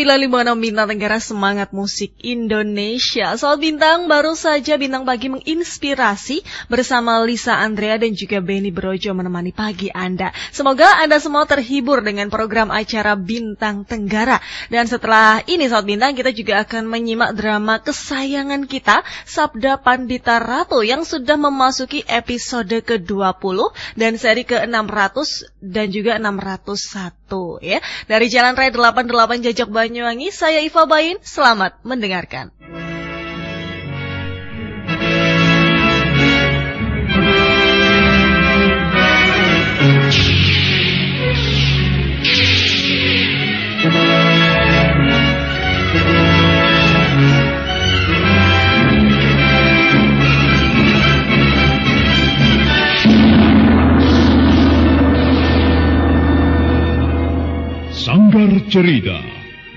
95.6 Bintang Tenggara Semangat Musik Indonesia. Soal Bintang baru saja Bintang Pagi menginspirasi bersama Lisa Andrea dan juga Benny Brojo menemani pagi Anda. Semoga Anda semua terhibur dengan program acara Bintang Tenggara. Dan setelah ini Soal Bintang kita juga akan menyimak drama kesayangan kita Sabda Pandita Ratu yang sudah memasuki episode ke-20 dan seri ke-600 dan juga 601 ya. Dari Jalan Raya 88 Jajak Banyuwangi, saya Iva Bain, selamat mendengarkan. Sanggar Cerita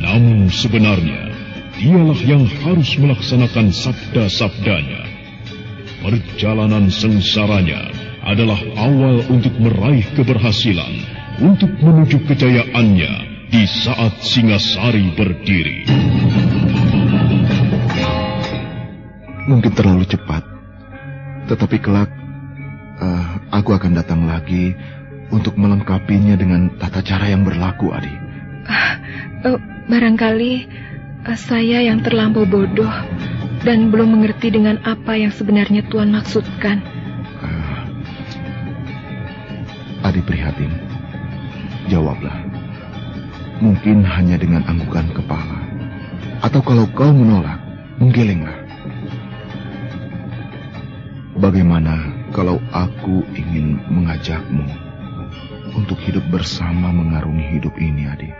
Namun sebenarnya, dialah yang harus melaksanakan sabda-sabdanya. Perjalanan sengsaranya adalah awal untuk meraih keberhasilan, untuk menuju kejayaannya di saat Singasari berdiri. Mungkin terlalu cepat, tetapi kelak uh, aku akan datang lagi untuk melengkapinya dengan tata cara yang berlaku, Adi. Uh, barangkali uh, saya yang terlampau bodoh dan belum mengerti dengan apa yang sebenarnya Tuhan maksudkan. Uh, Adi prihatin. Jawablah. Mungkin hanya dengan anggukan kepala. Atau kalau kau menolak, menggelenglah. Bagaimana kalau aku ingin mengajakmu untuk hidup bersama mengarungi hidup ini, Adi?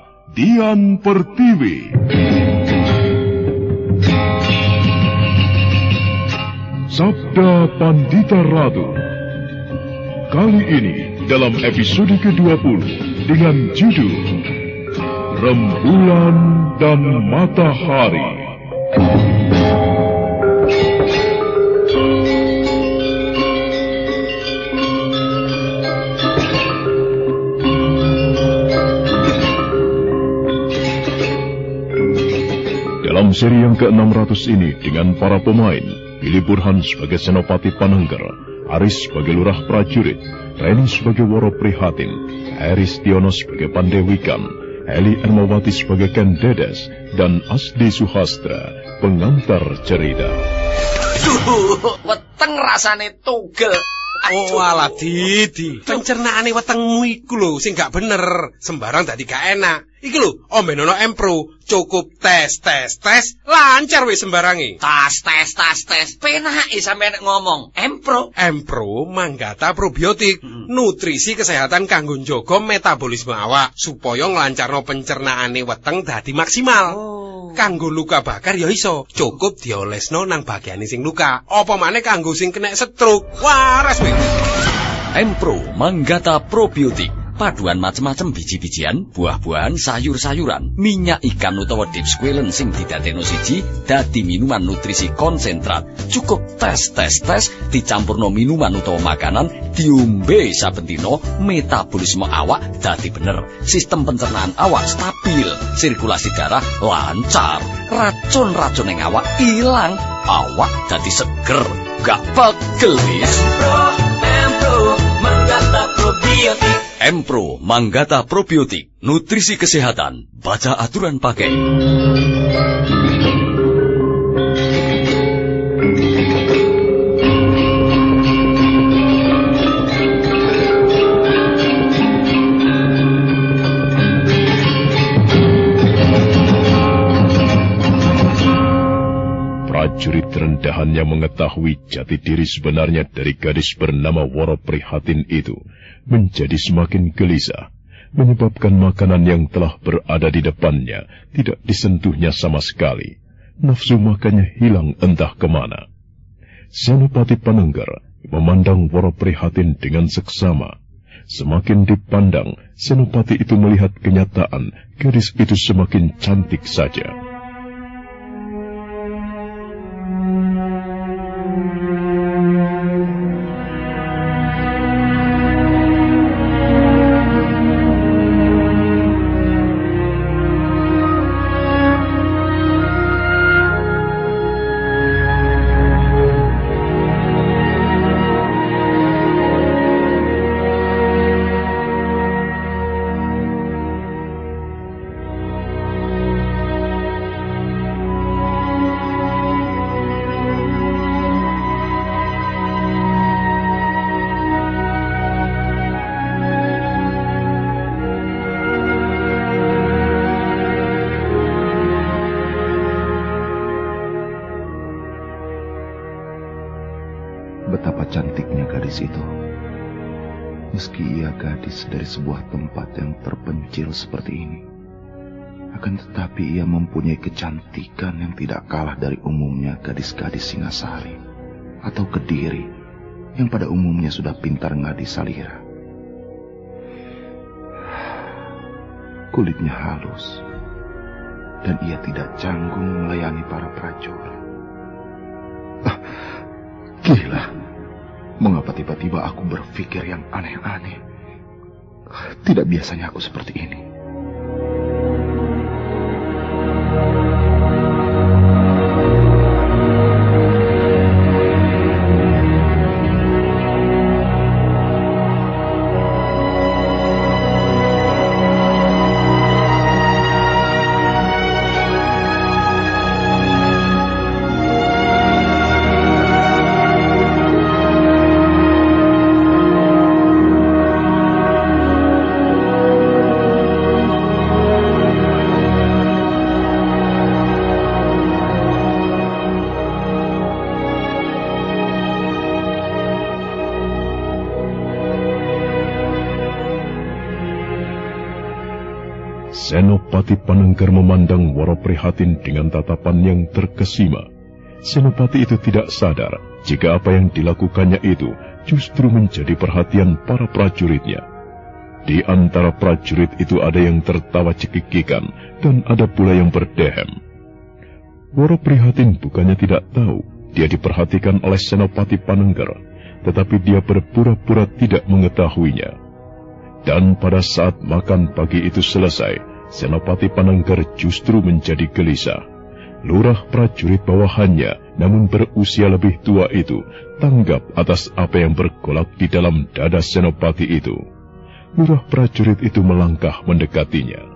Dian Pertiwi. Sabda Pandita Ratu Kali ini dalam episode ke-20 dengan judul Rembulan dan Matahari Dalam seri yang ke-600 ini dengan para pemain, Billy Burhan sebagai Senopati Panengger, Aris sebagai Lurah Prajurit, Reni sebagai Woro Prihatin, Eris Tiono sebagai Pandewikan, Eli Ermawati sebagai Ken Dedes, dan Asdi Suhastra, pengantar cerita. Duh, weteng rasane tugel. Oh alah Didi, pencernaane wetengmu iku lho sing gak bener, sembarang dadi gak enak. Iki lho, ombenono Empro, cukup tes tes tes, lancar wis sembarangi. Tas tes tas tes, penake sampeyan ngomong. Empro. Empro manggata probiotik, nutrisi kesehatan kanggo njaga metabolisme awak supaya nglancarno pencernaane weteng dadi maksimal. Kanggo luka bakar ya iso, cukup diolesno nang bagian sing luka. Apa maneh kanggo sing kena stroke. Waras wis. Empro Manggata Probiotik paduan macem-macem biji-bijian, buah-buahan, sayur-sayuran, minyak ikan utawa deep squalen sing didadekno siji dadi minuman nutrisi konsentrat. Cukup tes tes tes dicampurno minuman utawa makanan diombe saben dina metabolisme awak dadi bener. Sistem pencernaan awak stabil, sirkulasi darah lancar, racun-racun ing awak ilang, awak dadi seger, gak pegel wis. Empro Manggata Probiotik, nutrisi kesehatan, baca aturan pakai. Prajurit rendahan yang mengetahui jati diri sebenarnya dari gadis bernama Woro Prihatin itu menjadi semakin gelisah, menyebabkan makanan yang telah berada di depannya tidak disentuhnya sama sekali. Nafsu makannya hilang entah ke mana. Senopati Panengger memandang Woro Prihatin dengan seksama. Semakin dipandang, Senopati itu melihat kenyataan gadis itu semakin cantik saja. Sebuah tempat yang terpencil seperti ini, akan tetapi ia mempunyai kecantikan yang tidak kalah dari umumnya gadis-gadis Singasari atau Kediri yang pada umumnya sudah pintar ngadi salira. Kulitnya halus dan ia tidak canggung melayani para prajurit. Ah, gila. Mengapa tiba-tiba aku berpikir yang aneh-aneh? Tidak biasanya aku seperti ini. Senopati Panengger memandang Woro Prihatin dengan tatapan yang terkesima. Senopati itu tidak sadar jika apa yang dilakukannya itu justru menjadi perhatian para prajuritnya. Di antara prajurit itu ada yang tertawa cekikikan dan ada pula yang berdehem. Woro Prihatin bukannya tidak tahu dia diperhatikan oleh Senopati Panengger, tetapi dia berpura-pura tidak mengetahuinya. Dan pada saat makan pagi itu selesai, Senopati Panengger justru menjadi gelisah. Lurah prajurit bawahannya, namun berusia lebih tua itu, tanggap atas apa yang bergolak di dalam dada Senopati itu. Lurah prajurit itu melangkah mendekatinya.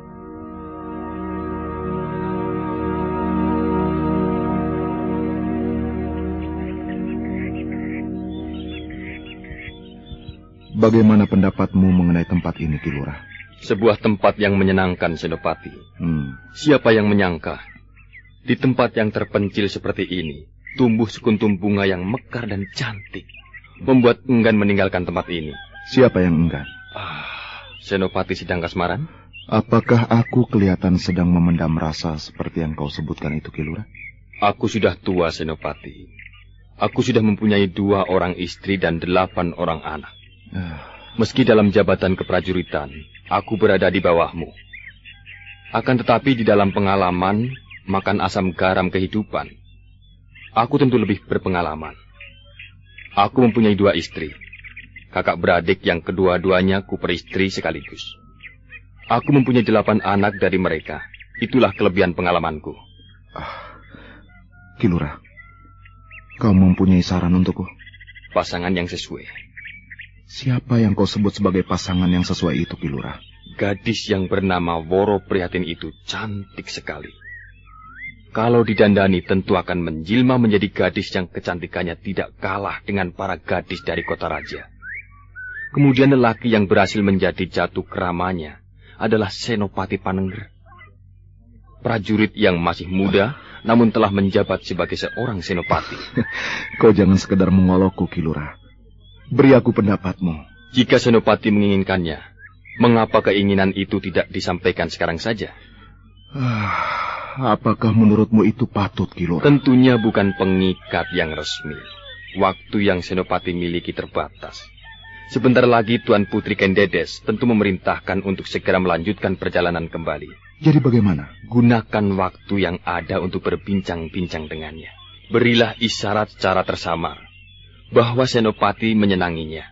Bagaimana pendapatmu mengenai tempat ini, Kilurah? Sebuah tempat yang menyenangkan, Senopati. Hmm. Siapa yang menyangka di tempat yang terpencil seperti ini, tumbuh sekuntum bunga yang mekar dan cantik, membuat enggan meninggalkan tempat ini. Siapa yang enggan? Ah, Senopati sedang kasmaran? Apakah aku kelihatan sedang memendam rasa seperti yang kau sebutkan itu, Kilura? Aku sudah tua, Senopati. Aku sudah mempunyai dua orang istri dan delapan orang anak. Meski dalam jabatan keprajuritan, aku berada di bawahmu. Akan tetapi di dalam pengalaman, makan asam garam kehidupan, aku tentu lebih berpengalaman. Aku mempunyai dua istri, kakak beradik yang kedua-duanya ku peristri sekaligus. Aku mempunyai delapan anak dari mereka. Itulah kelebihan pengalamanku. Ah, Kilura, kau mempunyai saran untukku? Pasangan yang sesuai. Siapa yang kau sebut sebagai pasangan yang sesuai itu, Kilura? Gadis yang bernama Woro Prihatin itu cantik sekali. Kalau didandani tentu akan menjilma menjadi gadis yang kecantikannya tidak kalah dengan para gadis dari kota raja. Kemudian lelaki yang berhasil menjadi jatuh keramanya adalah Senopati Panengger. Prajurit yang masih muda namun telah menjabat sebagai seorang senopati. Kau jangan sekedar mengolokku, Kilura. Beri aku pendapatmu. Jika senopati menginginkannya, mengapa keinginan itu tidak disampaikan sekarang saja? Ah, Apakah menurutmu itu patut, Kilora? Tentunya bukan pengikat yang resmi. Waktu yang Senopati miliki terbatas. Sebentar lagi Tuan Putri Kendedes tentu memerintahkan untuk segera melanjutkan perjalanan kembali. Jadi bagaimana? Gunakan waktu yang ada untuk berbincang-bincang dengannya. Berilah isyarat secara tersamar bahwa Senopati menyenanginya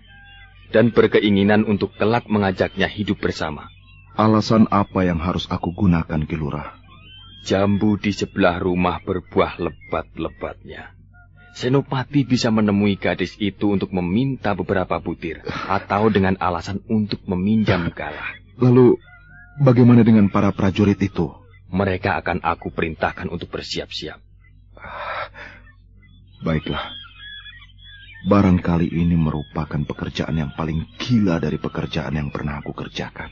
dan berkeinginan untuk kelak mengajaknya hidup bersama. Alasan apa yang harus aku gunakan, Kilurah? Jambu di sebelah rumah berbuah lebat-lebatnya. Senopati bisa menemui gadis itu untuk meminta beberapa butir, atau dengan alasan untuk meminjam galah. Lalu, bagaimana dengan para prajurit itu? Mereka akan aku perintahkan untuk bersiap-siap. Baiklah. Barangkali ini merupakan pekerjaan yang paling gila dari pekerjaan yang pernah aku kerjakan.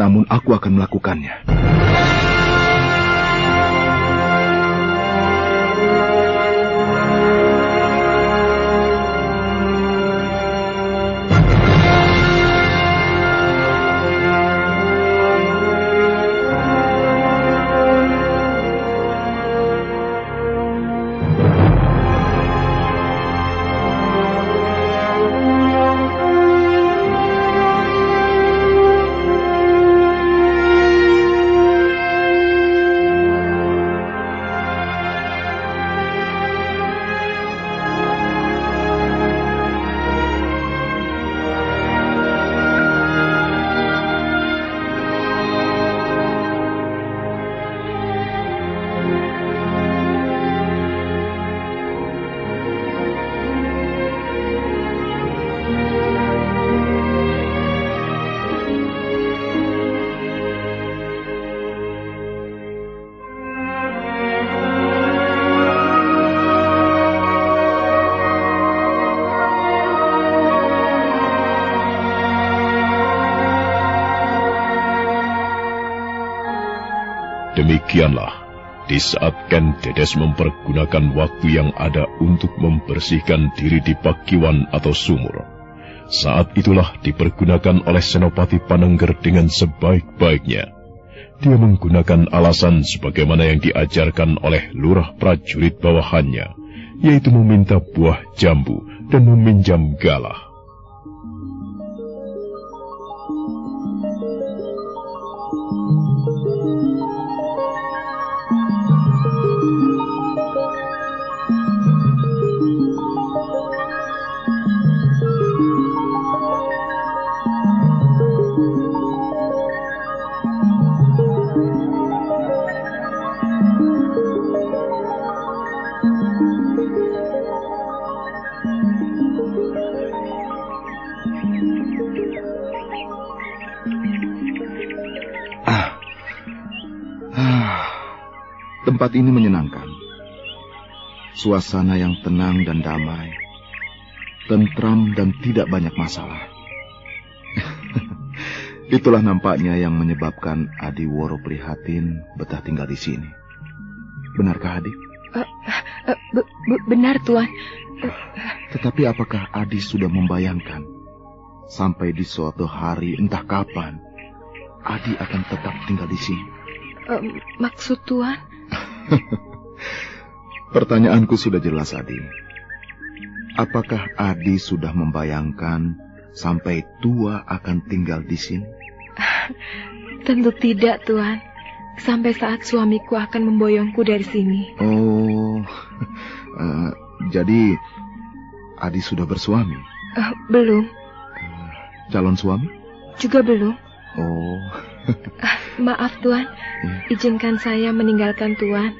Namun aku akan melakukannya. Di saat Ken Dedes mempergunakan waktu yang ada untuk membersihkan diri di pakiwan atau sumur. Saat itulah dipergunakan oleh Senopati Panengger dengan sebaik-baiknya. Dia menggunakan alasan sebagaimana yang diajarkan oleh lurah prajurit bawahannya, yaitu meminta buah jambu dan meminjam galah. Tempat ini menyenangkan. Suasana yang tenang dan damai, tentram dan tidak banyak masalah. Itulah nampaknya yang menyebabkan Adi Woro Prihatin betah tinggal di sini. Benarkah Adi? Uh, uh, be be benar, Tuan. Uh, Tetapi apakah Adi sudah membayangkan sampai di suatu hari entah kapan Adi akan tetap tinggal di sini? Uh, maksud Tuan? Pertanyaanku sudah jelas, Adi. Apakah Adi sudah membayangkan sampai tua akan tinggal di sini? Tentu tidak, Tuan. Sampai saat suamiku akan memboyongku dari sini. Oh, uh, jadi Adi sudah bersuami? Uh, belum. Uh, calon suami? Juga belum. Oh. Uh, maaf, Tuan. Yeah. Izinkan saya meninggalkan Tuan.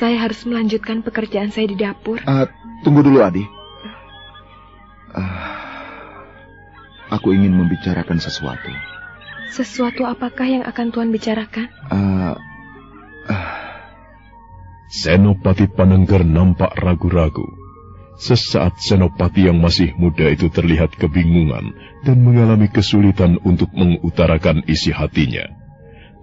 Saya harus melanjutkan pekerjaan saya di dapur. Uh, tunggu dulu, Adi. Uh, aku ingin membicarakan sesuatu. Sesuatu apakah yang akan Tuan bicarakan? Uh, uh. Senopati Panengger nampak ragu-ragu. Sesaat Senopati yang masih muda itu terlihat kebingungan dan mengalami kesulitan untuk mengutarakan isi hatinya.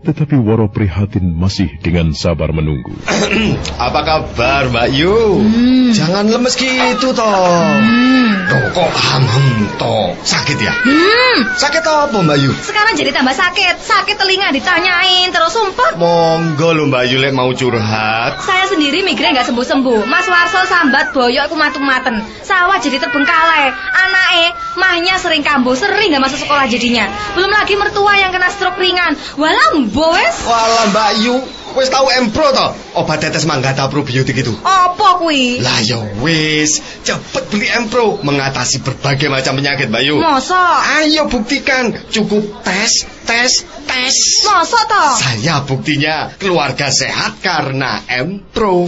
Tetapi Woro Prihatin masih dengan sabar menunggu. Apa kabar Mbak Yu? Hmm. Jangan lemes gitu toh. Hmm. Tuh kok hamam toh. Sakit ya? Hmm. Sakit apa Mbak Yu? Sekarang jadi tambah sakit. Sakit telinga ditanyain terus sumpah. Monggo lo Mbak Yu lek mau curhat. Saya sendiri migrain nggak sembuh-sembuh. Mas Warso sambat boyok aku matung-maten. Sawah jadi terbengkalai. Anake mahnya sering kambuh, sering nggak masuk sekolah jadinya. Belum lagi mertua yang kena stroke ringan. Walam Embo wis? Walah Mbak Yu, wis tau Empro to? Obat tetes manggata probiotik itu. Apa kuwi? Lah ya wis, cepet beli Empro mengatasi berbagai macam penyakit Mbak Yu. Masa? Ayo buktikan, cukup tes, tes, tes. Masa to? Saya buktinya keluarga sehat karena Empro.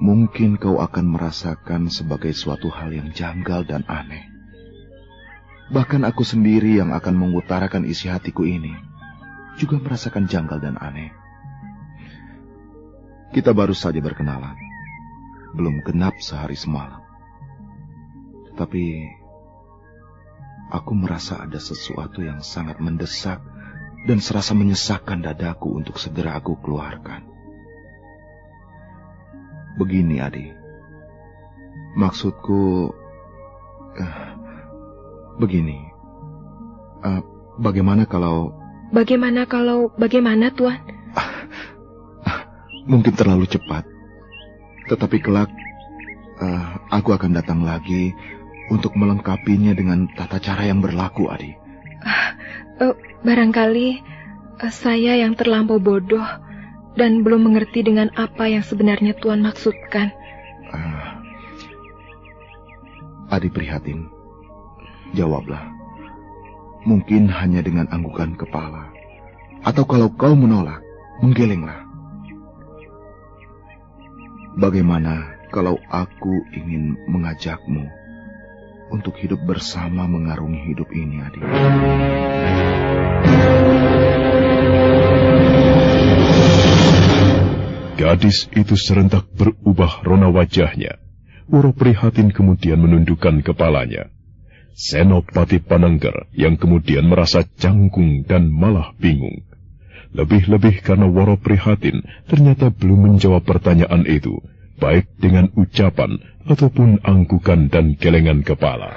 Mungkin kau akan merasakan sebagai suatu hal yang janggal dan aneh. Bahkan aku sendiri yang akan mengutarakan isi hatiku ini juga merasakan janggal dan aneh. Kita baru saja berkenalan, belum genap sehari semalam. Tapi aku merasa ada sesuatu yang sangat mendesak dan serasa menyesakkan dadaku untuk segera aku keluarkan. Begini, Adi. Maksudku... Uh, begini. Uh, bagaimana kalau... Bagaimana kalau... Bagaimana, Tuan? Uh, uh, mungkin terlalu cepat. Tetapi kelak... Uh, aku akan datang lagi untuk melengkapinya dengan tata cara yang berlaku, Adi. Uh, uh, barangkali uh, saya yang terlampau bodoh dan belum mengerti dengan apa yang sebenarnya Tuhan maksudkan. Uh, Adi prihatin. Jawablah. Mungkin hanya dengan anggukan kepala. Atau kalau kau menolak, menggelenglah. Bagaimana kalau aku ingin mengajakmu untuk hidup bersama mengarungi hidup ini, Adi? Gadis itu serentak berubah rona wajahnya. Woro prihatin kemudian menundukkan kepalanya. Senopati Panengger yang kemudian merasa canggung dan malah bingung. Lebih-lebih karena Woro prihatin ternyata belum menjawab pertanyaan itu, baik dengan ucapan ataupun angkukan dan gelengan kepala.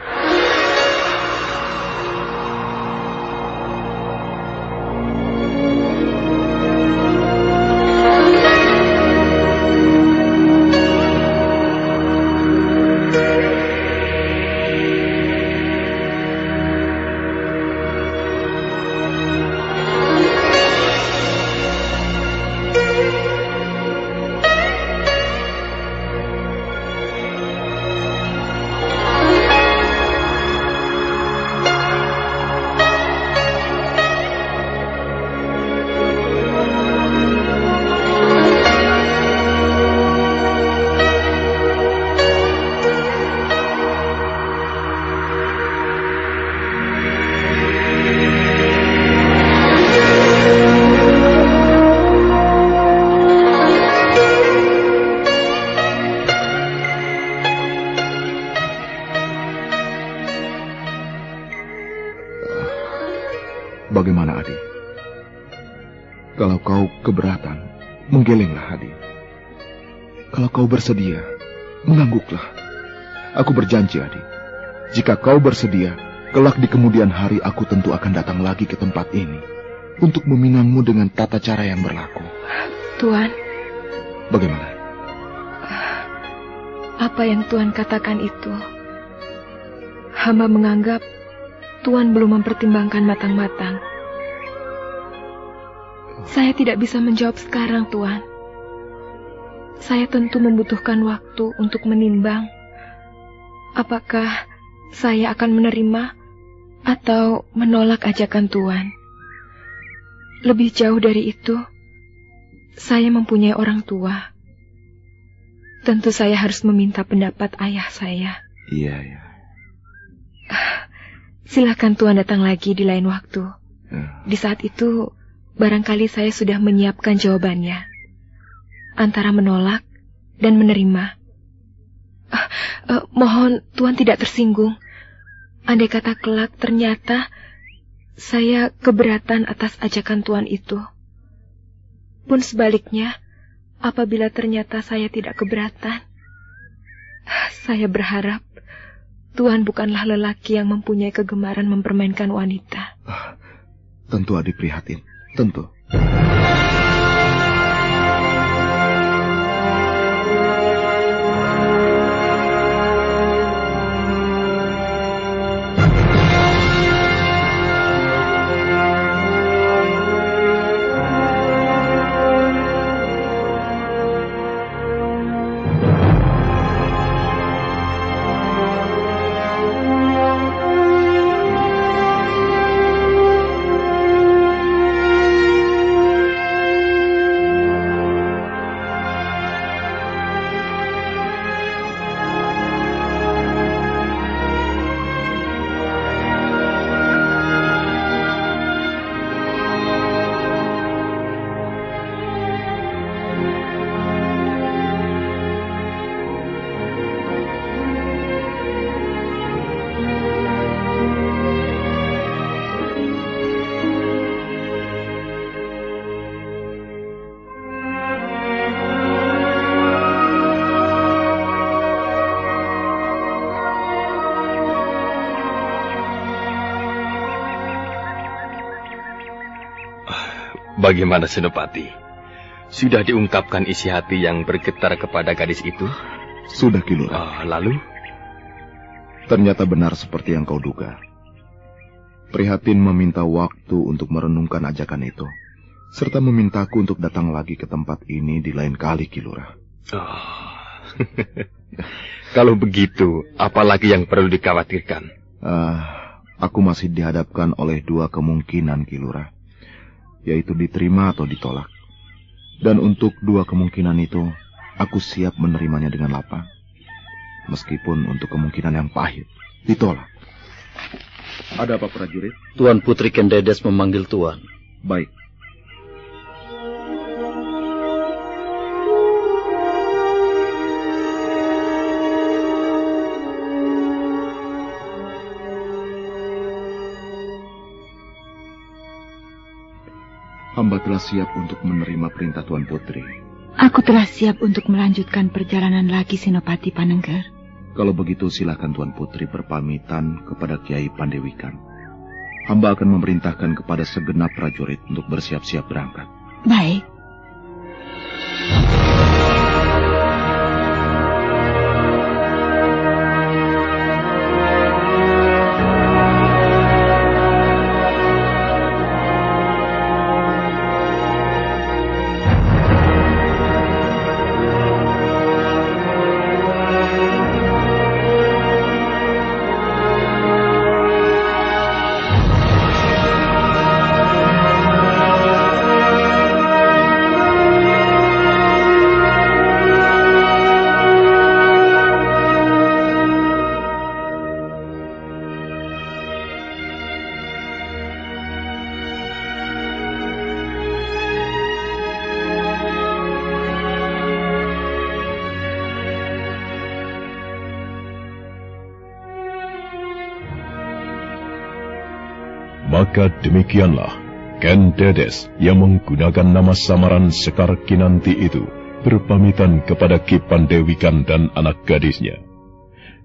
Kalau kau keberatan, menggelenglah, Adi. Kalau kau bersedia, mengangguklah. Aku berjanji, Adi. Jika kau bersedia, kelak di kemudian hari aku tentu akan datang lagi ke tempat ini untuk meminangmu dengan tata cara yang berlaku. Tuan. Bagaimana? Apa yang Tuan katakan itu? Hamba menganggap Tuan belum mempertimbangkan matang-matang. Saya tidak bisa menjawab sekarang, Tuan. Saya tentu membutuhkan waktu untuk menimbang apakah saya akan menerima atau menolak ajakan Tuan. Lebih jauh dari itu, saya mempunyai orang tua. Tentu saya harus meminta pendapat ayah saya. Iya, iya. Silakan Tuhan datang lagi di lain waktu. Ya. Di saat itu, barangkali saya sudah menyiapkan jawabannya. Antara menolak dan menerima. Uh, uh, mohon Tuhan tidak tersinggung. Andai kata kelak ternyata saya keberatan atas ajakan Tuhan itu. Pun sebaliknya, apabila ternyata saya tidak keberatan, saya berharap Tuhan bukanlah lelaki yang mempunyai kegemaran mempermainkan wanita. Ah, tentu adik prihatin, tentu. Bagaimana Senopati? Sudah diungkapkan isi hati yang bergetar kepada gadis itu? Sudah, Kilur. Oh, lalu? Ternyata benar seperti yang kau duga. Prihatin meminta waktu untuk merenungkan ajakan itu, serta memintaku untuk datang lagi ke tempat ini di lain kali, Kilura. Oh. Kalau begitu, apalagi yang perlu dikhawatirkan? Uh, aku masih dihadapkan oleh dua kemungkinan, Kilura yaitu diterima atau ditolak. Dan untuk dua kemungkinan itu, aku siap menerimanya dengan lapang. Meskipun untuk kemungkinan yang pahit, ditolak. Ada apa prajurit? Tuan Putri Kendedes memanggil Tuan. Baik. Hamba telah siap untuk menerima perintah Tuan Putri. Aku telah siap untuk melanjutkan perjalanan lagi Sinopati Panengger. Kalau begitu silakan Tuan Putri berpamitan kepada Kiai Pandewikan. Hamba akan memerintahkan kepada segenap prajurit untuk bersiap-siap berangkat. Baik. Maka demikianlah Ken Dedes yang menggunakan nama samaran Sekar Kinanti itu berpamitan kepada Ki Pandewikan dan anak gadisnya.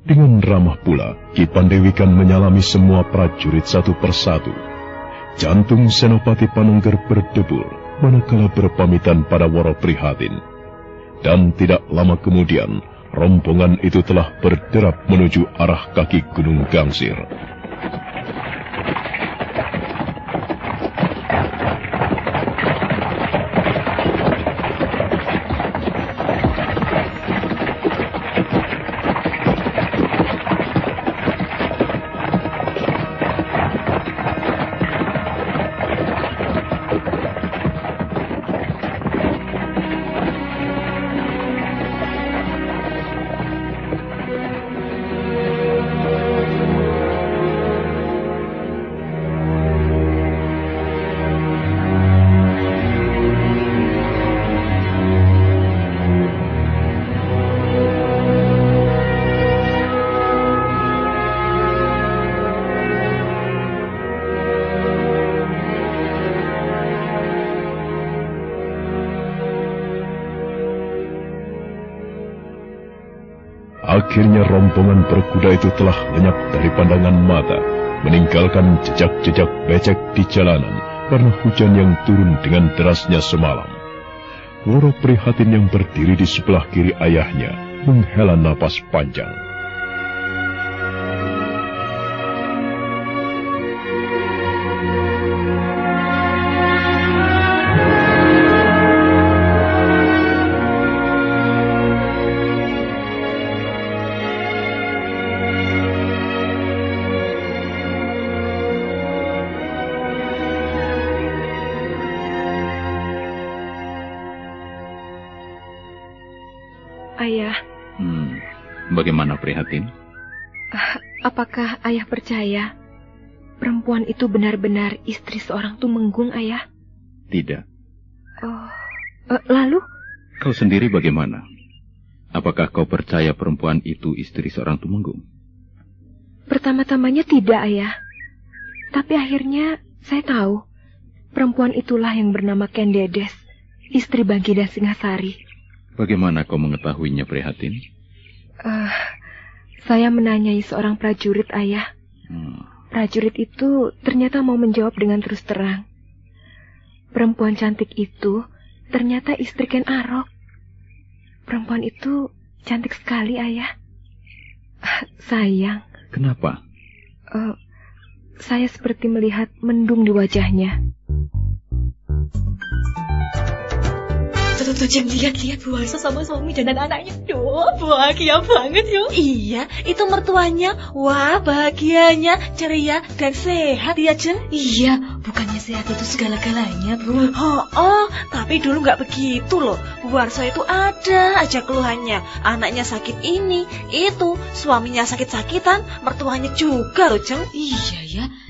Dengan ramah pula, Ki Pandewikan menyalami semua prajurit satu persatu. Jantung Senopati Panungger berdebur manakala berpamitan pada Woro Prihatin. Dan tidak lama kemudian, rombongan itu telah berderap menuju arah kaki Gunung Gangsir. Akhirnya rombongan berkuda itu telah lenyap dari pandangan mata, meninggalkan jejak-jejak becek di jalanan karena hujan yang turun dengan derasnya semalam. Woro prihatin yang berdiri di sebelah kiri ayahnya menghela napas panjang. Itu benar-benar istri seorang tumenggung, ayah? Tidak. Oh, uh, lalu? Kau sendiri bagaimana? Apakah kau percaya perempuan itu istri seorang tumenggung? Pertama-tamanya tidak, ayah. Tapi akhirnya saya tahu perempuan itulah yang bernama Kendedes, istri Bangkida Singasari. Bagaimana kau mengetahuinya, Prihatin? Uh, saya menanyai seorang prajurit ayah. Hmm. Prajurit itu ternyata mau menjawab dengan terus terang. Perempuan cantik itu ternyata istri Ken Arok. Perempuan itu cantik sekali ayah. Sayang. Kenapa? Uh, saya seperti melihat mendung di wajahnya. Tuh, tuh, Jeng, lihat-lihat Warso sama suami dan anaknya. Duh, bahagia banget yuk. Iya, itu mertuanya. Wah, bahagianya, ceria, dan sehat ya, Jeng. Iya, bukannya sehat itu segala-galanya, Bu. Oh, oh, tapi dulu nggak begitu loh. Bu itu ada aja keluhannya. Anaknya sakit ini, itu, suaminya sakit-sakitan, mertuanya juga loh, Jeng. Iya ya,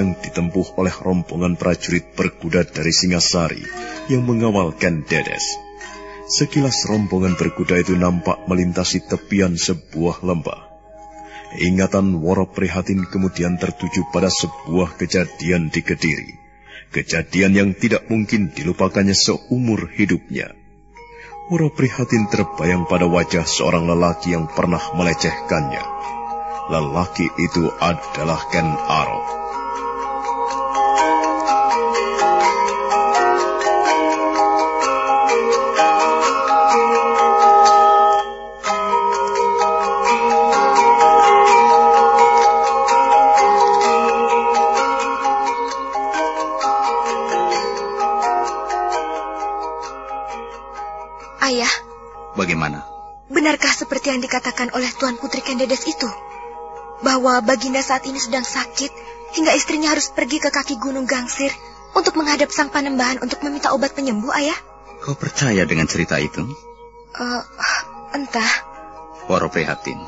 Yang ditempuh oleh rombongan prajurit berkuda dari Singasari yang mengawalkan Dedes. Sekilas rombongan berkuda itu nampak melintasi tepian sebuah lembah. Ingatan Woro Prihatin kemudian tertuju pada sebuah kejadian di Kediri. Kejadian yang tidak mungkin dilupakannya seumur hidupnya. Woro Prihatin terbayang pada wajah seorang lelaki yang pernah melecehkannya. Lelaki itu adalah Ken Arok. Dikatakan oleh Tuan Putri Kendedes itu, bahwa Baginda saat ini sedang sakit hingga istrinya harus pergi ke kaki Gunung Gangsir untuk menghadap sang panembahan untuk meminta obat penyembuh, Ayah. Kau percaya dengan cerita itu? Uh, entah. Waro prihatin.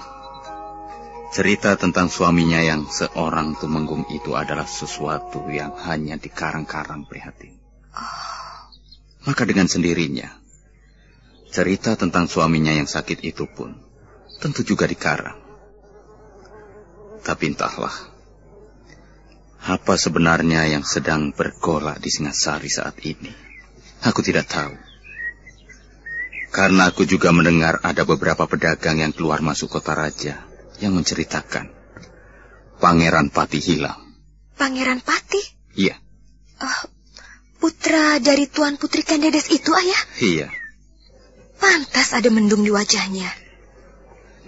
Cerita tentang suaminya yang seorang tumenggung itu adalah sesuatu yang hanya dikarang-karang prihatin. Oh. Maka dengan sendirinya, Cerita tentang suaminya yang sakit itu pun tentu juga dikarang. Tapi entahlah, apa sebenarnya yang sedang bergolak di Singasari saat ini? Aku tidak tahu. Karena aku juga mendengar ada beberapa pedagang yang keluar masuk kota raja yang menceritakan Pangeran Pati hilang. Pangeran Pati? Iya. Uh, putra dari Tuan Putri Kandedes itu, Ayah? Iya. Pantas ada mendung di wajahnya.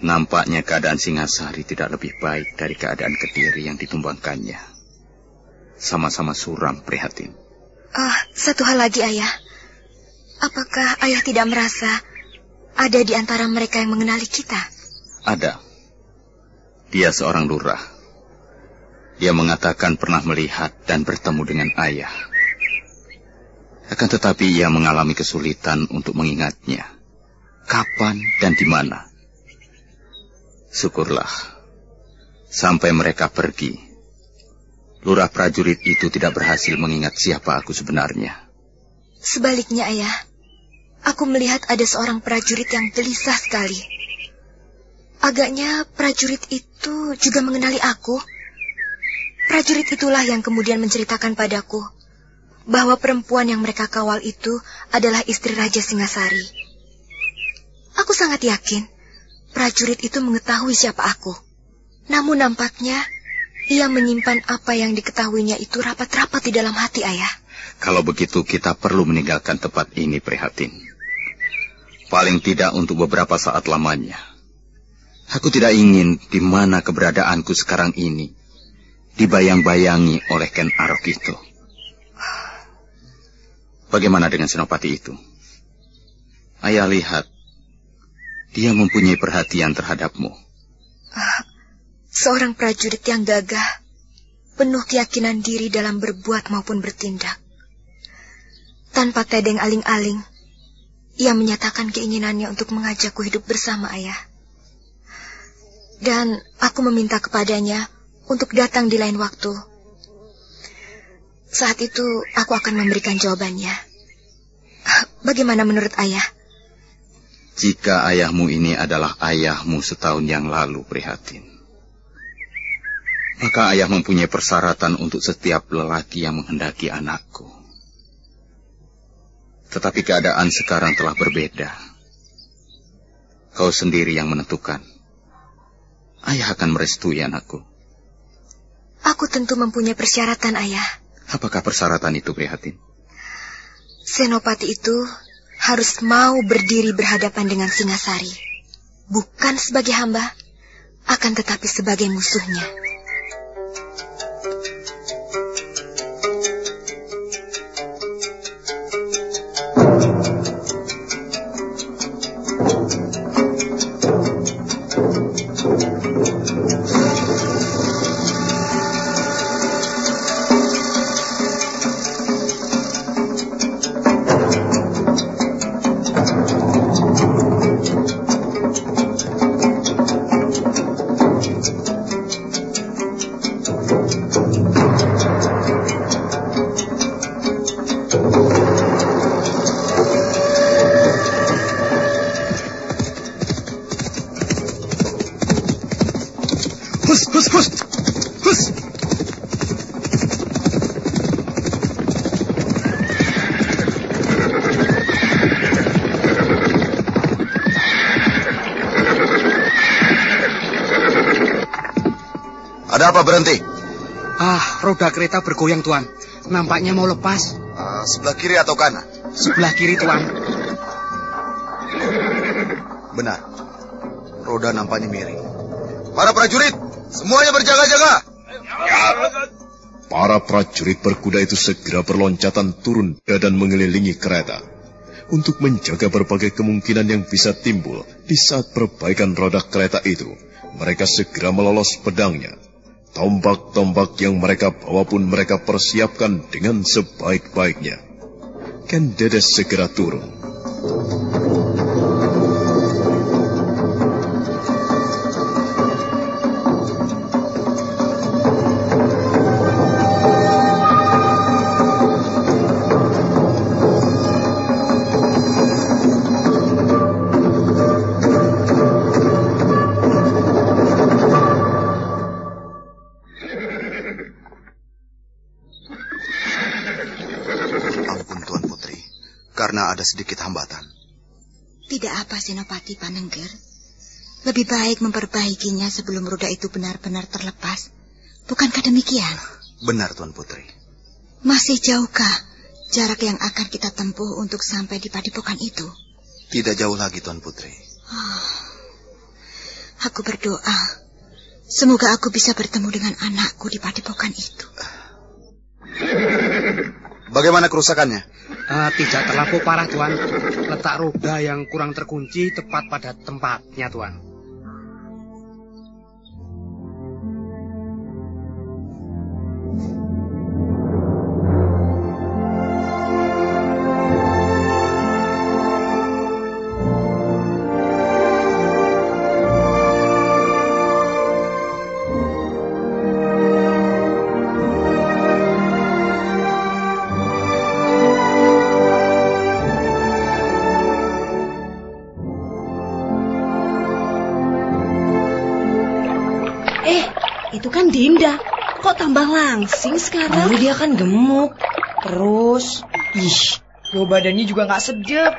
Nampaknya keadaan Singasari tidak lebih baik dari keadaan Kediri yang ditumbangkannya. Sama-sama suram prihatin. Oh, satu hal lagi, Ayah. Apakah Ayah tidak merasa ada di antara mereka yang mengenali kita? Ada. Dia seorang lurah. Dia mengatakan pernah melihat dan bertemu dengan Ayah. Akan tetapi ia mengalami kesulitan untuk mengingatnya kapan, dan di mana. Syukurlah, sampai mereka pergi, lurah prajurit itu tidak berhasil mengingat siapa aku sebenarnya. Sebaliknya, Ayah, aku melihat ada seorang prajurit yang gelisah sekali. Agaknya prajurit itu juga mengenali aku. Prajurit itulah yang kemudian menceritakan padaku bahwa perempuan yang mereka kawal itu adalah istri Raja Singasari. Aku sangat yakin prajurit itu mengetahui siapa aku. Namun nampaknya ia menyimpan apa yang diketahuinya itu rapat-rapat di dalam hati ayah. Kalau begitu kita perlu meninggalkan tempat ini prihatin. Paling tidak untuk beberapa saat lamanya. Aku tidak ingin di mana keberadaanku sekarang ini dibayang-bayangi oleh Ken Arok itu. Bagaimana dengan Senopati itu? Ayah lihat dia mempunyai perhatian terhadapmu. Uh, seorang prajurit yang gagah, penuh keyakinan diri dalam berbuat maupun bertindak. Tanpa tedeng aling-aling, ia menyatakan keinginannya untuk mengajakku hidup bersama ayah. Dan aku meminta kepadanya untuk datang di lain waktu. Saat itu aku akan memberikan jawabannya. Bagaimana menurut ayah? Jika ayahmu ini adalah ayahmu setahun yang lalu prihatin. Maka ayah mempunyai persyaratan untuk setiap lelaki yang menghendaki anakku. Tetapi keadaan sekarang telah berbeda. Kau sendiri yang menentukan. Ayah akan merestui anakku. Aku tentu mempunyai persyaratan, ayah. Apakah persyaratan itu, Prihatin? Senopati itu harus mau berdiri berhadapan dengan Singasari. Bukan sebagai hamba, akan tetapi sebagai musuhnya. Berhenti? Ah, roda kereta bergoyang, Tuan. Nampaknya mau lepas. Uh, sebelah kiri atau kanan? Sebelah kiri, Tuan. Benar. Roda nampaknya miring. Para prajurit, semuanya berjaga-jaga. Para prajurit berkuda itu segera berloncatan turun dan mengelilingi kereta untuk menjaga berbagai kemungkinan yang bisa timbul di saat perbaikan roda kereta itu. Mereka segera melolos pedangnya Tombak-tombak yang mereka bawa pun mereka persiapkan dengan sebaik-baiknya. Ken Dedes segera turun. Sedikit hambatan. Tidak apa, Senopati Panengger. Lebih baik memperbaikinya sebelum roda itu benar-benar terlepas. Bukankah demikian? Benar, Tuan Putri. Masih jauhkah jarak yang akan kita tempuh untuk sampai di padepokan itu? Tidak jauh lagi, Tuan Putri. Oh, aku berdoa, semoga aku bisa bertemu dengan anakku di padepokan itu. Bagaimana kerusakannya? Uh, tidak terlalu parah, Tuan. Letak roda yang kurang terkunci tepat pada tempatnya, Tuan. Dinda, kok tambah langsing sekarang? Oh, dia kan gemuk. Terus, ih, bau badannya juga nggak sedap.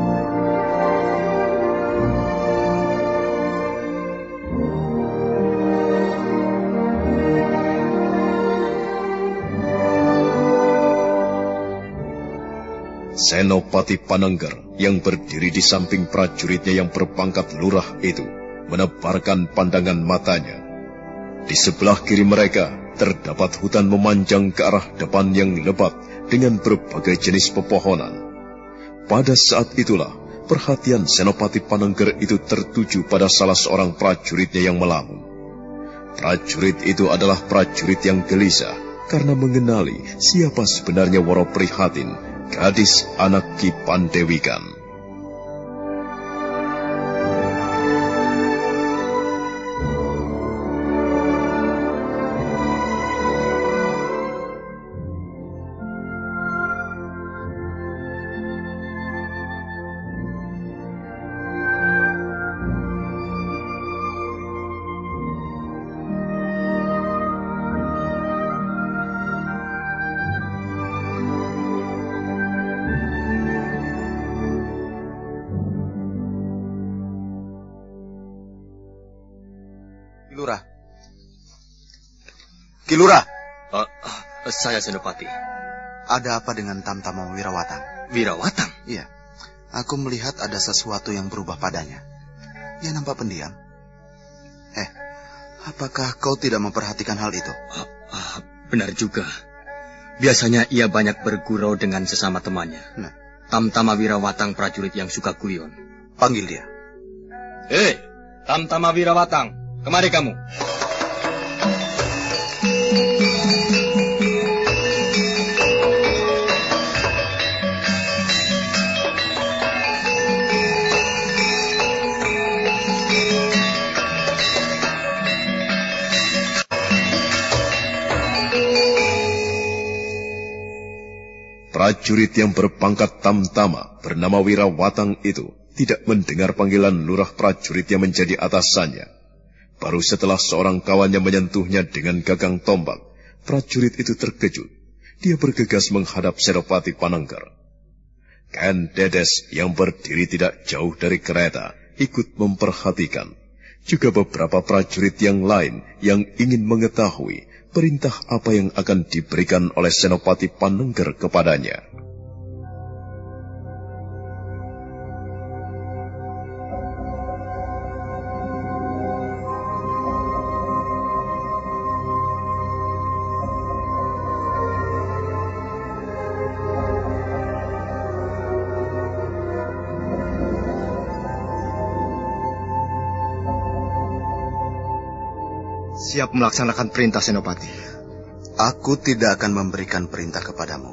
Senopati Panengger yang berdiri di samping prajuritnya yang berpangkat lurah itu menebarkan pandangan matanya. Di sebelah kiri mereka terdapat hutan memanjang ke arah depan yang lebat dengan berbagai jenis pepohonan. Pada saat itulah perhatian Senopati Panengger itu tertuju pada salah seorang prajuritnya yang melamun. Prajurit itu adalah prajurit yang gelisah karena mengenali siapa sebenarnya Waro Prihatin Gadis anak Ki saya Senopati. Ada apa dengan Tamtama Wirawatang? Wirawatang? Iya. Aku melihat ada sesuatu yang berubah padanya. Ia nampak pendiam. Eh, apakah kau tidak memperhatikan hal itu? Ah, ah, benar juga. Biasanya ia banyak bergurau dengan sesama temannya. Nah. Tamtama Wirawatang prajurit yang suka guyon. Panggil dia. Hei, Tamtama Wirawatang, kemari kamu. Prajurit yang berpangkat tamtama bernama Wirawatang itu tidak mendengar panggilan lurah prajurit yang menjadi atasannya. Baru setelah seorang kawannya menyentuhnya dengan gagang tombak, prajurit itu terkejut. Dia bergegas menghadap Senopati Pananggar. Ken Dedes yang berdiri tidak jauh dari kereta ikut memperhatikan. Juga beberapa prajurit yang lain yang ingin mengetahui perintah apa yang akan diberikan oleh Senopati Panengger kepadanya. Siap melaksanakan perintah Senopati. Aku tidak akan memberikan perintah kepadamu.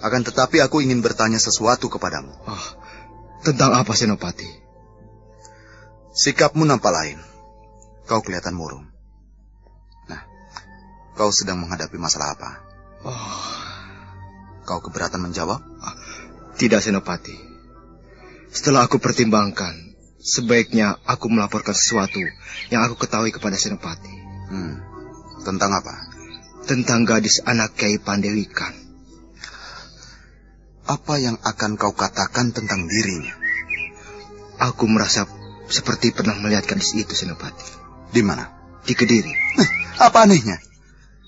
Akan tetapi aku ingin bertanya sesuatu kepadamu. Oh, tentang apa Senopati? Sikapmu nampak lain. Kau kelihatan murung. Nah, kau sedang menghadapi masalah apa? Oh. Kau keberatan menjawab? Oh, tidak Senopati. Setelah aku pertimbangkan, sebaiknya aku melaporkan sesuatu yang aku ketahui kepada Senopati. Hmm. Tentang apa? Tentang gadis anak Kiai Pandewikan. Apa yang akan kau katakan tentang dirinya? Aku merasa seperti pernah melihat gadis itu, Senopati. Di mana? Di Kediri. Eh, apa anehnya?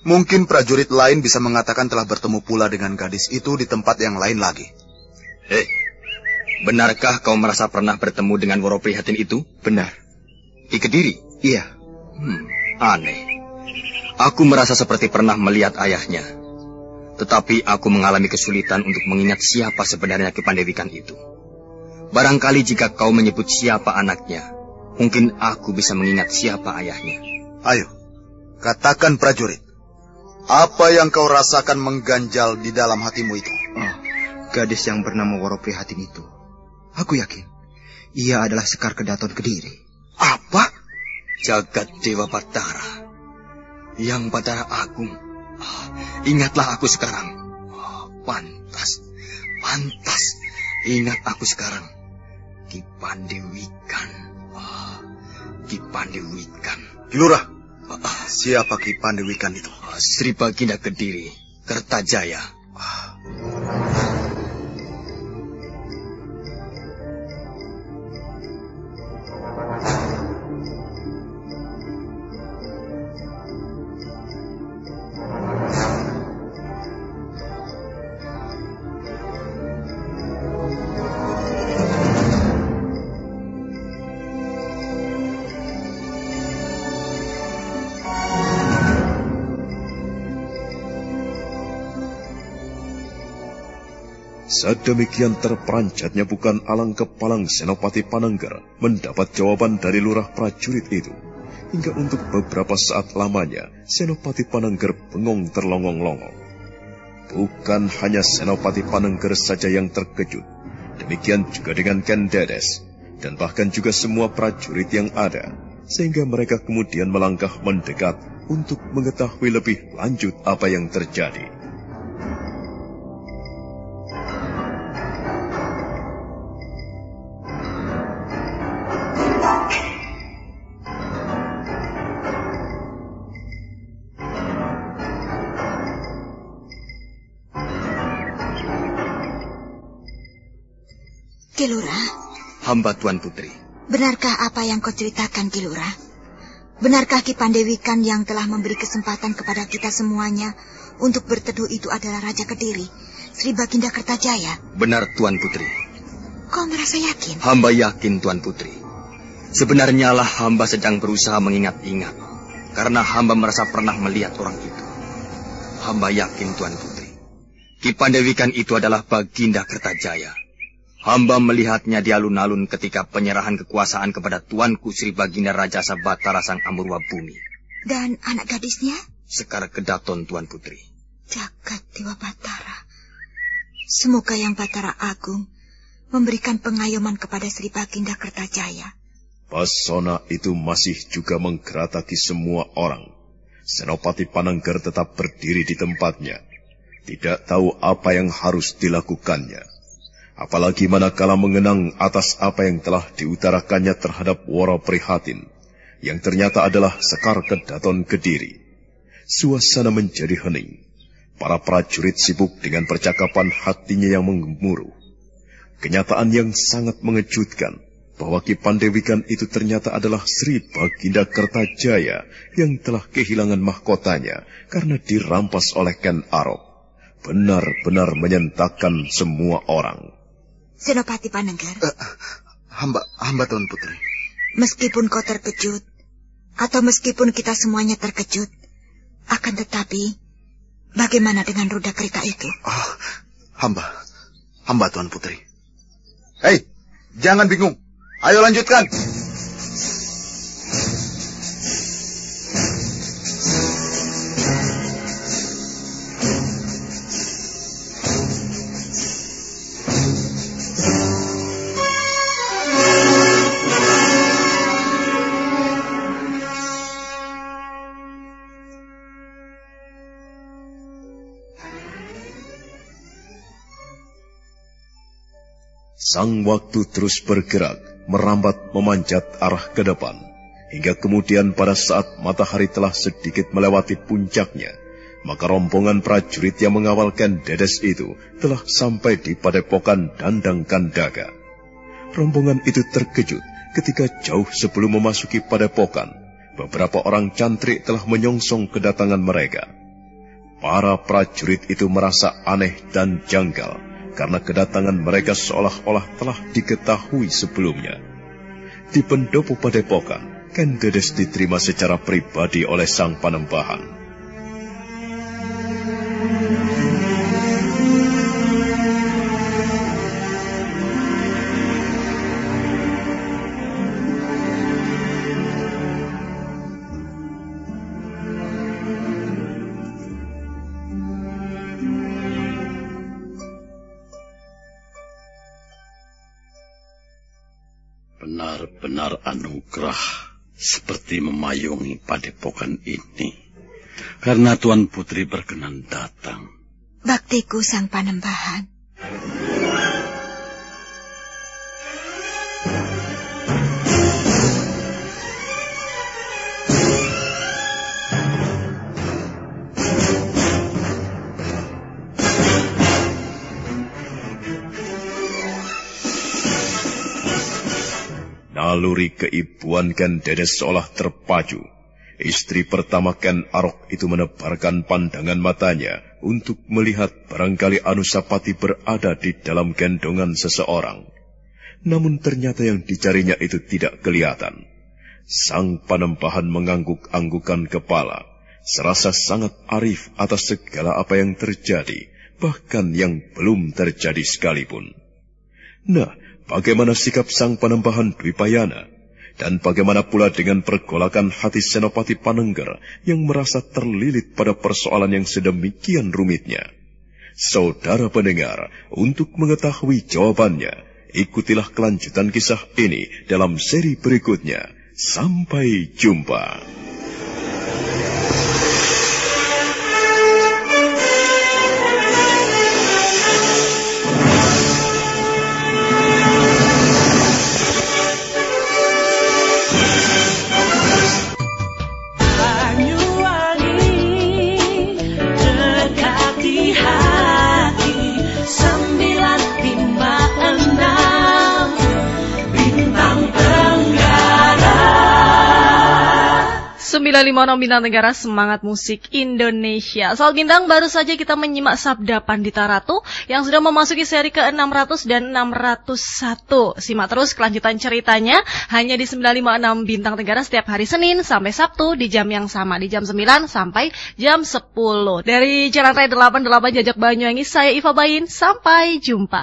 Mungkin prajurit lain bisa mengatakan telah bertemu pula dengan gadis itu di tempat yang lain lagi. Hei, benarkah kau merasa pernah bertemu dengan Woro Prihatin itu? Benar. Di Kediri? Iya. Hmm. Aneh. Aku merasa seperti pernah melihat ayahnya. Tetapi aku mengalami kesulitan untuk mengingat siapa sebenarnya kepandewikan itu. Barangkali jika kau menyebut siapa anaknya, mungkin aku bisa mengingat siapa ayahnya. Ayo, katakan prajurit. Apa yang kau rasakan mengganjal di dalam hatimu itu? Oh, gadis yang bernama Woro Prihatin itu. Aku yakin, ia adalah Sekar Kedaton Kediri. Apa? Jagat Dewa Batara. Yang Batara Agung. Ingatlah aku sekarang. Pantas. Pantas. Ingat aku sekarang. Kipandewikan. Oh, Kipandewikan. Kilurah. Oh, siapa Kipandewikan itu? Oh, Sri Baginda Kediri. Kertajaya. Oh. Sedemikian terperancatnya bukan alang kepalang Senopati Pananggar mendapat jawaban dari lurah prajurit itu. Hingga untuk beberapa saat lamanya, Senopati Pananggar bengong terlongong-longong. Bukan hanya Senopati Pananggar saja yang terkejut. Demikian juga dengan Ken Dedes. Dan bahkan juga semua prajurit yang ada. Sehingga mereka kemudian melangkah mendekat untuk mengetahui lebih lanjut apa yang terjadi. Hamba Tuan Putri. Benarkah apa yang kau ceritakan, Kilura? Benarkah Ki Pandewikan yang telah memberi kesempatan kepada kita semuanya untuk berteduh itu adalah Raja Kediri, Sri Baginda Kertajaya? Benar, Tuan Putri. Kau merasa yakin? Hamba yakin, Tuan Putri. Sebenarnya lah hamba sedang berusaha mengingat-ingat, karena hamba merasa pernah melihat orang itu. Hamba yakin, Tuan Putri. Ki Pandewikan itu adalah Baginda Kertajaya. Hamba melihatnya di alun-alun ketika penyerahan kekuasaan kepada Tuanku Sri Baginda Raja Sabatara Sang Amurwa Bumi. Dan anak gadisnya? Sekar Kedaton Tuan Putri. Jagat Dewa Batara. Semoga yang Batara Agung memberikan pengayoman kepada Sri Baginda Kertajaya. Pasona itu masih juga menggerataki semua orang. Senopati Pananggar tetap berdiri di tempatnya. Tidak tahu apa yang harus dilakukannya. Apalagi manakala mengenang atas apa yang telah diutarakannya terhadap Wara Prihatin, yang ternyata adalah Sekar Kedaton Kediri. Suasana menjadi hening. Para prajurit sibuk dengan percakapan hatinya yang menggemuruh. Kenyataan yang sangat mengejutkan bahwa Ki Pandewikan itu ternyata adalah Sri Baginda Kertajaya yang telah kehilangan mahkotanya karena dirampas oleh Ken Arok. Benar-benar menyentakkan semua orang. Senopati Panenggar. Uh, hamba, hamba Tuan Putri. Meskipun kau terkejut, atau meskipun kita semuanya terkejut, akan tetapi, bagaimana dengan roda kereta itu? Oh, hamba, hamba Tuan Putri. Hei, jangan bingung. Ayo lanjutkan. Sang waktu terus bergerak, merambat memanjat arah ke depan, hingga kemudian pada saat matahari telah sedikit melewati puncaknya, maka rombongan prajurit yang mengawalkan Dedes itu telah sampai di padepokan Dandang Kandaga. Rombongan itu terkejut ketika jauh sebelum memasuki padepokan, beberapa orang cantrik telah menyongsong kedatangan mereka. Para prajurit itu merasa aneh dan janggal karena kedatangan mereka seolah-olah telah diketahui sebelumnya. Di pendopo padepokan, Ken Dedes diterima secara pribadi oleh sang panembahan. Anugerah seperti memayungi padepokan ini. Karena Tuan Putri berkenan datang. Baktiku sang panembahan. Naluri keibuan Ken Dedes seolah terpacu. Istri pertama Ken Arok itu menebarkan pandangan matanya untuk melihat barangkali Anusapati berada di dalam gendongan seseorang. Namun ternyata yang dicarinya itu tidak kelihatan. Sang panembahan mengangguk-anggukan kepala, serasa sangat arif atas segala apa yang terjadi, bahkan yang belum terjadi sekalipun. Nah, bagaimana sikap sang panembahan Dwipayana, dan bagaimana pula dengan pergolakan hati Senopati Panengger yang merasa terlilit pada persoalan yang sedemikian rumitnya. Saudara pendengar, untuk mengetahui jawabannya, ikutilah kelanjutan kisah ini dalam seri berikutnya. Sampai jumpa. 956 Bintang Negara Semangat Musik Indonesia. Soal bintang baru saja kita menyimak Sabda Pandita Ratu yang sudah memasuki seri ke-600 dan 601. Simak terus kelanjutan ceritanya hanya di 956 Bintang Negara setiap hari Senin sampai Sabtu di jam yang sama di jam 9 sampai jam 10. Dari Jalan Raya 88 Jajak Banyuwangi saya Iva Bayin sampai jumpa.